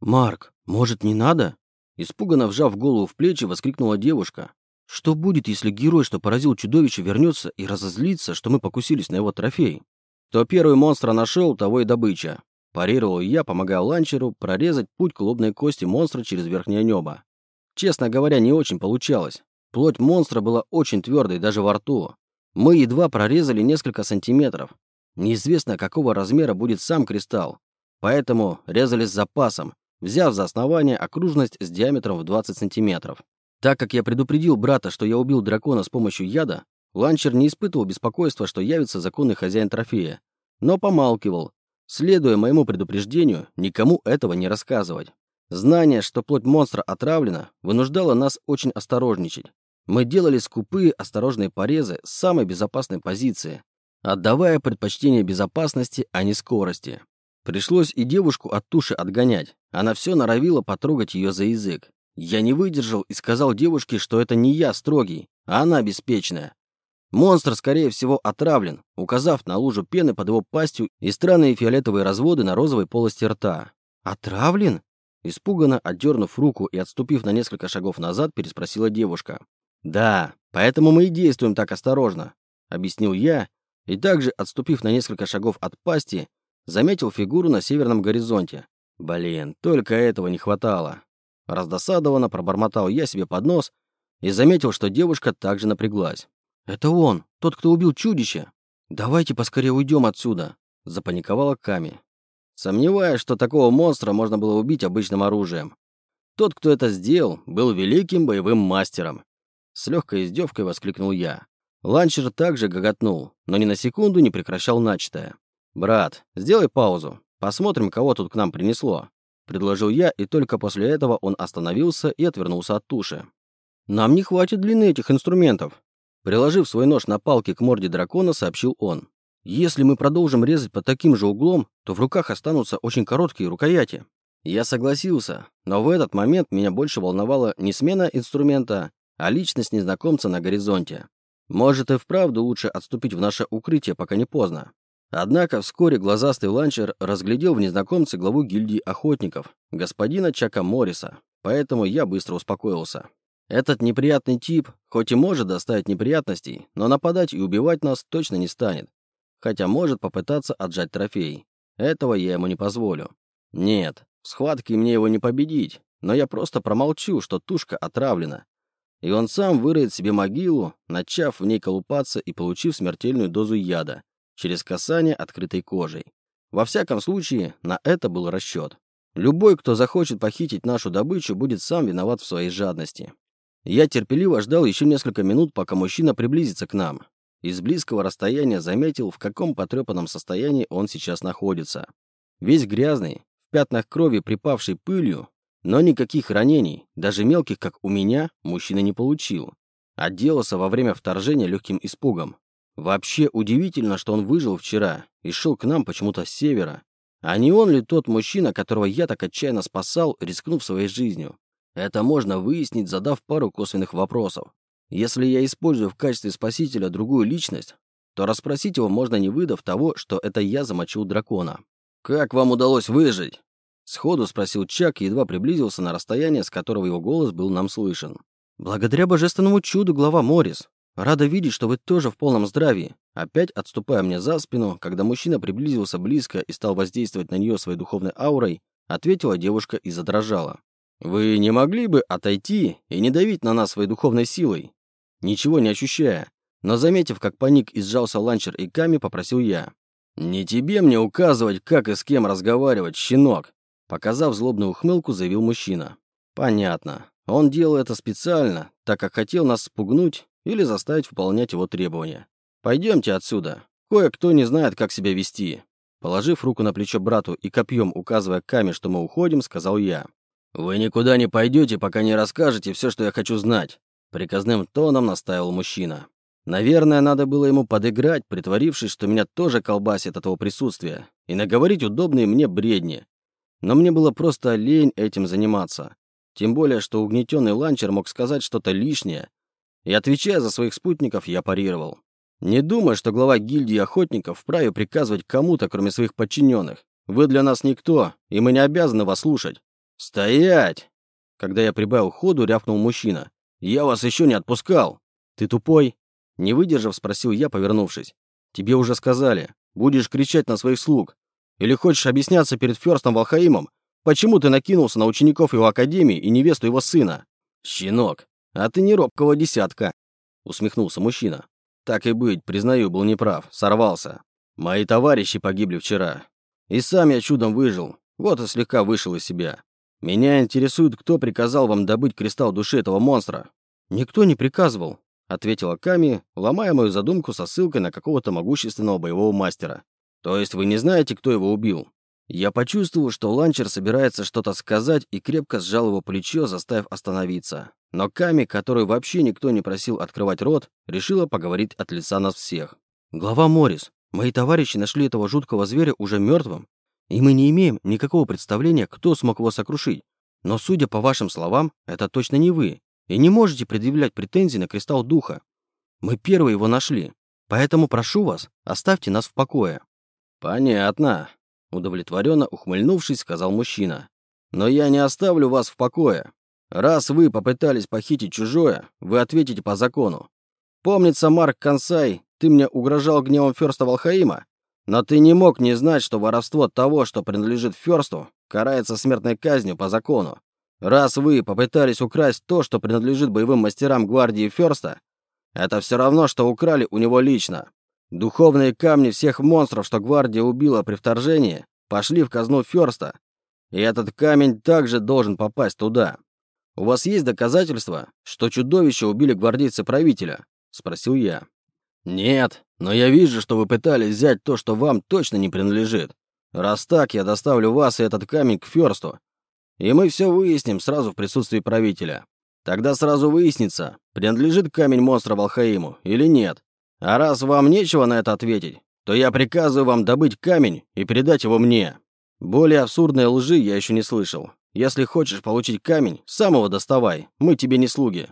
«Марк, может, не надо?» Испуганно вжав голову в плечи, воскликнула девушка. «Что будет, если герой, что поразил чудовище, вернется и разозлится, что мы покусились на его трофей?» «Кто первый монстра нашел, того и добыча», парировал я, помогая ланчеру прорезать путь к лобной кости монстра через верхнее небо. Честно говоря, не очень получалось. Плоть монстра была очень твердой даже во рту. Мы едва прорезали несколько сантиметров. Неизвестно, какого размера будет сам кристалл. Поэтому резали с запасом, взяв за основание окружность с диаметром в 20 сантиметров. Так как я предупредил брата, что я убил дракона с помощью яда, ланчер не испытывал беспокойства, что явится законный хозяин трофея, но помалкивал, следуя моему предупреждению, никому этого не рассказывать. Знание, что плоть монстра отравлена, вынуждало нас очень осторожничать. Мы делали скупые, осторожные порезы с самой безопасной позиции, отдавая предпочтение безопасности, а не скорости. Пришлось и девушку от туши отгонять. Она все норовила потрогать ее за язык. Я не выдержал и сказал девушке, что это не я строгий, а она беспечная. Монстр, скорее всего, отравлен, указав на лужу пены под его пастью и странные фиолетовые разводы на розовой полости рта. «Отравлен?» Испуганно, отдернув руку и отступив на несколько шагов назад, переспросила девушка. «Да, поэтому мы и действуем так осторожно», — объяснил я, и также, отступив на несколько шагов от пасти, заметил фигуру на северном горизонте. Блин, только этого не хватало. Раздосадованно пробормотал я себе под нос и заметил, что девушка также напряглась. «Это он, тот, кто убил чудище. Давайте поскорее уйдем отсюда», — запаниковала Ками. Сомневаюсь, что такого монстра можно было убить обычным оружием. Тот, кто это сделал, был великим боевым мастером. С легкой издевкой воскликнул я. Ланчер также гоготнул, но ни на секунду не прекращал начатое. «Брат, сделай паузу. Посмотрим, кого тут к нам принесло», — предложил я, и только после этого он остановился и отвернулся от туши. «Нам не хватит длины этих инструментов», — приложив свой нож на палке к морде дракона, сообщил он. «Если мы продолжим резать под таким же углом, то в руках останутся очень короткие рукояти». Я согласился, но в этот момент меня больше волновала не смена инструмента, а личность незнакомца на горизонте. Может и вправду лучше отступить в наше укрытие, пока не поздно. Однако вскоре глазастый ланчер разглядел в незнакомце главу гильдии охотников, господина Чака Морриса, поэтому я быстро успокоился. Этот неприятный тип, хоть и может доставить неприятностей, но нападать и убивать нас точно не станет. Хотя может попытаться отжать трофей. Этого я ему не позволю. Нет, в схватке мне его не победить, но я просто промолчу, что тушка отравлена. И он сам выроет себе могилу, начав в ней колупаться и получив смертельную дозу яда, через касание открытой кожей. Во всяком случае, на это был расчет. Любой, кто захочет похитить нашу добычу, будет сам виноват в своей жадности. Я терпеливо ждал еще несколько минут, пока мужчина приблизится к нам. Из близкого расстояния заметил, в каком потрепанном состоянии он сейчас находится. Весь грязный, в пятнах крови, припавший пылью, но никаких ранений, даже мелких, как у меня, мужчина не получил. Отделался во время вторжения легким испугом. Вообще удивительно, что он выжил вчера и шел к нам почему-то с севера. А не он ли тот мужчина, которого я так отчаянно спасал, рискнув своей жизнью? Это можно выяснить, задав пару косвенных вопросов. Если я использую в качестве спасителя другую личность, то расспросить его можно не выдав того, что это я замочил дракона. «Как вам удалось выжить?» Сходу спросил Чак едва приблизился на расстояние, с которого его голос был нам слышен. «Благодаря божественному чуду, глава Морис. Рада видеть, что вы тоже в полном здравии. Опять отступая мне за спину, когда мужчина приблизился близко и стал воздействовать на нее своей духовной аурой, ответила девушка и задрожала. «Вы не могли бы отойти и не давить на нас своей духовной силой?» Ничего не ощущая, но заметив, как паник и сжался ланчер и Ками, попросил я. «Не тебе мне указывать, как и с кем разговаривать, щенок!» Показав злобную ухмылку, заявил мужчина. «Понятно. Он делал это специально, так как хотел нас спугнуть или заставить выполнять его требования. Пойдемте отсюда. Кое-кто не знает, как себя вести. Положив руку на плечо брату и копьем указывая Каме, что мы уходим, сказал я. «Вы никуда не пойдете, пока не расскажете все, что я хочу знать», приказным тоном настаивал мужчина. Наверное, надо было ему подыграть, притворившись, что меня тоже колбасит от его присутствия, и наговорить удобные мне бредни. Но мне было просто лень этим заниматься. Тем более, что угнетенный ланчер мог сказать что-то лишнее, и, отвечая за своих спутников, я парировал. Не думай, что глава гильдии охотников вправе приказывать кому-то, кроме своих подчиненных. Вы для нас никто, и мы не обязаны вас слушать. «Стоять!» Когда я прибавил ходу, рявкнул мужчина. «Я вас еще не отпускал!» «Ты тупой?» Не выдержав, спросил я, повернувшись. «Тебе уже сказали. Будешь кричать на своих слуг. Или хочешь объясняться перед Ферстом Валхаимом, почему ты накинулся на учеников его академии и невесту его сына?» «Щенок, а ты не робкого десятка!» Усмехнулся мужчина. «Так и быть, признаю, был неправ, сорвался. Мои товарищи погибли вчера. И сам я чудом выжил, вот и слегка вышел из себя. Меня интересует, кто приказал вам добыть кристалл души этого монстра?» «Никто не приказывал», — ответила Ками, ломая мою задумку со ссылкой на какого-то могущественного боевого мастера. «То есть вы не знаете, кто его убил?» Я почувствовал, что ланчер собирается что-то сказать и крепко сжал его плечо, заставив остановиться. Но Ками, которую вообще никто не просил открывать рот, решила поговорить от лица нас всех. «Глава Морис, мои товарищи нашли этого жуткого зверя уже мертвым, и мы не имеем никакого представления, кто смог его сокрушить. Но, судя по вашим словам, это точно не вы, и не можете предъявлять претензии на кристалл духа. Мы первые его нашли, поэтому прошу вас, оставьте нас в покое». «Понятно», — удовлетворенно ухмыльнувшись, сказал мужчина. «Но я не оставлю вас в покое. Раз вы попытались похитить чужое, вы ответите по закону. Помнится, Марк Консай, ты мне угрожал гневом Ферста Валхаима, но ты не мог не знать, что воровство того, что принадлежит Ферсту, карается смертной казнью по закону. Раз вы попытались украсть то, что принадлежит боевым мастерам гвардии Ферста, это все равно, что украли у него лично. Духовные камни всех монстров, что гвардия убила при вторжении, пошли в казну Ферста, и этот камень также должен попасть туда. «У вас есть доказательства, что чудовище убили гвардейцы правителя?» — спросил я. «Нет, но я вижу, что вы пытались взять то, что вам точно не принадлежит. Раз так, я доставлю вас и этот камень к Фёрсту, и мы все выясним сразу в присутствии правителя. Тогда сразу выяснится, принадлежит камень монстра Волхаиму или нет. А раз вам нечего на это ответить, то я приказываю вам добыть камень и передать его мне. Более абсурдной лжи я еще не слышал. Если хочешь получить камень, сам его доставай, мы тебе не слуги».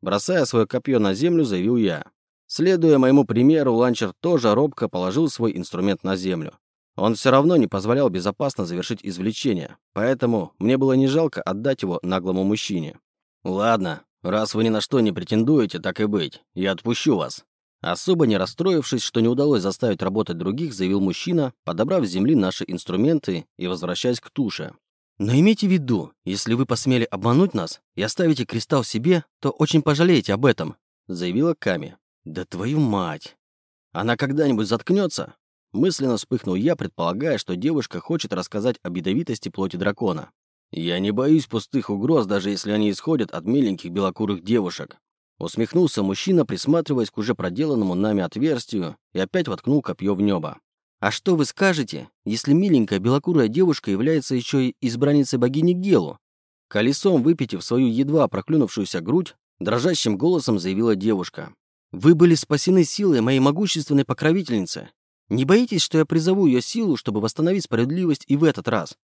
Бросая свое копье на землю, заявил я. Следуя моему примеру, ланчер тоже робко положил свой инструмент на землю. Он все равно не позволял безопасно завершить извлечение, поэтому мне было не жалко отдать его наглому мужчине. «Ладно, раз вы ни на что не претендуете, так и быть, я отпущу вас». Особо не расстроившись, что не удалось заставить работать других, заявил мужчина, подобрав с земли наши инструменты и возвращаясь к туше. Но имейте в виду, если вы посмели обмануть нас и оставите кристалл себе, то очень пожалеете об этом», — заявила Ками. «Да твою мать! Она когда-нибудь заткнется?» Мысленно вспыхнул я, предполагая, что девушка хочет рассказать об ядовитости плоти дракона. «Я не боюсь пустых угроз, даже если они исходят от миленьких белокурых девушек». Усмехнулся мужчина, присматриваясь к уже проделанному нами отверстию, и опять воткнул копье в небо. А что вы скажете, если миленькая белокурая девушка является еще и избранницей богини Гелу? Колесом выпитив свою едва проклюнувшуюся грудь, дрожащим голосом заявила девушка. «Вы были спасены силой моей могущественной покровительницы. Не боитесь, что я призову ее силу, чтобы восстановить справедливость и в этот раз?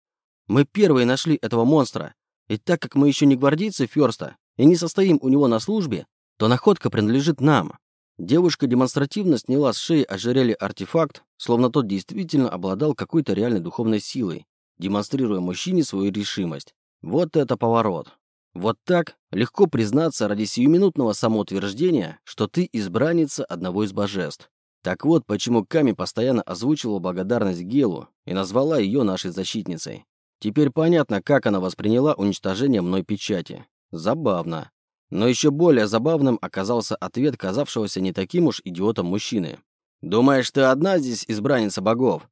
Мы первые нашли этого монстра, и так как мы еще не гвардейцы Ферста и не состоим у него на службе, то находка принадлежит нам. Девушка демонстративно сняла с шеи ожерелье артефакт, словно тот действительно обладал какой-то реальной духовной силой, демонстрируя мужчине свою решимость. Вот это поворот. Вот так легко признаться ради сиюминутного самоутверждения, что ты избранница одного из божеств. Так вот, почему Ками постоянно озвучивала благодарность Гелу и назвала ее нашей защитницей. Теперь понятно, как она восприняла уничтожение мной печати. Забавно. Но еще более забавным оказался ответ казавшегося не таким уж идиотом мужчины. «Думаешь, ты одна здесь избранница богов?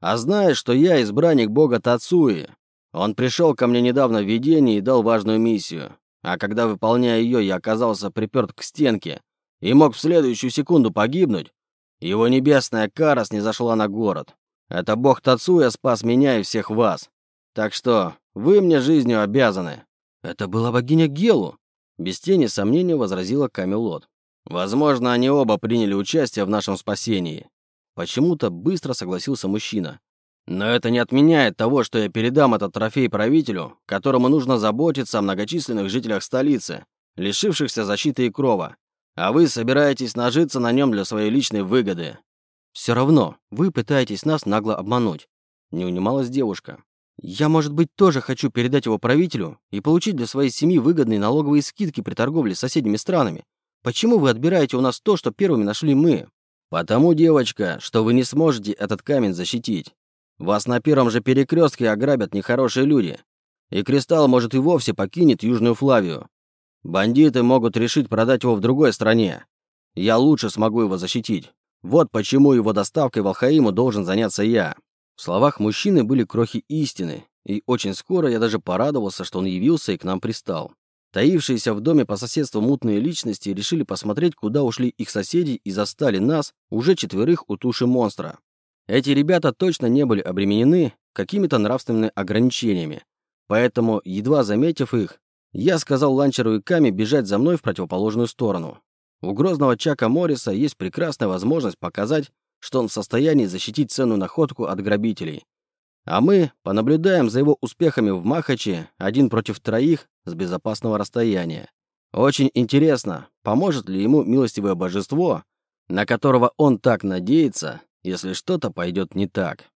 А знаешь, что я избранник бога Тацуи? Он пришел ко мне недавно в видении и дал важную миссию. А когда, выполняя ее, я оказался приперт к стенке и мог в следующую секунду погибнуть, его небесная кара снизошла на город. Это бог Тацуя спас меня и всех вас. Так что вы мне жизнью обязаны». «Это была богиня Гелу», без тени сомнения возразила Камелот. «Возможно, они оба приняли участие в нашем спасении». Почему-то быстро согласился мужчина. «Но это не отменяет того, что я передам этот трофей правителю, которому нужно заботиться о многочисленных жителях столицы, лишившихся защиты и крова. А вы собираетесь нажиться на нем для своей личной выгоды». «Все равно, вы пытаетесь нас нагло обмануть», — не унималась девушка. Я, может быть, тоже хочу передать его правителю и получить для своей семьи выгодные налоговые скидки при торговле с соседними странами. Почему вы отбираете у нас то, что первыми нашли мы? Потому, девочка, что вы не сможете этот камень защитить. Вас на первом же перекрестке ограбят нехорошие люди. И кристалл, может, и вовсе покинет Южную Флавию. Бандиты могут решить продать его в другой стране. Я лучше смогу его защитить. Вот почему его доставкой в Алхаиму должен заняться я. В словах мужчины были крохи истины, и очень скоро я даже порадовался, что он явился и к нам пристал. Таившиеся в доме по соседству мутные личности решили посмотреть, куда ушли их соседи и застали нас, уже четверых у туши монстра. Эти ребята точно не были обременены какими-то нравственными ограничениями, поэтому, едва заметив их, я сказал ланчеру и Каме бежать за мной в противоположную сторону. У грозного Чака Морриса есть прекрасная возможность показать, что он в состоянии защитить ценную находку от грабителей. А мы понаблюдаем за его успехами в Махаче один против троих с безопасного расстояния. Очень интересно, поможет ли ему милостивое божество, на которого он так надеется, если что-то пойдет не так.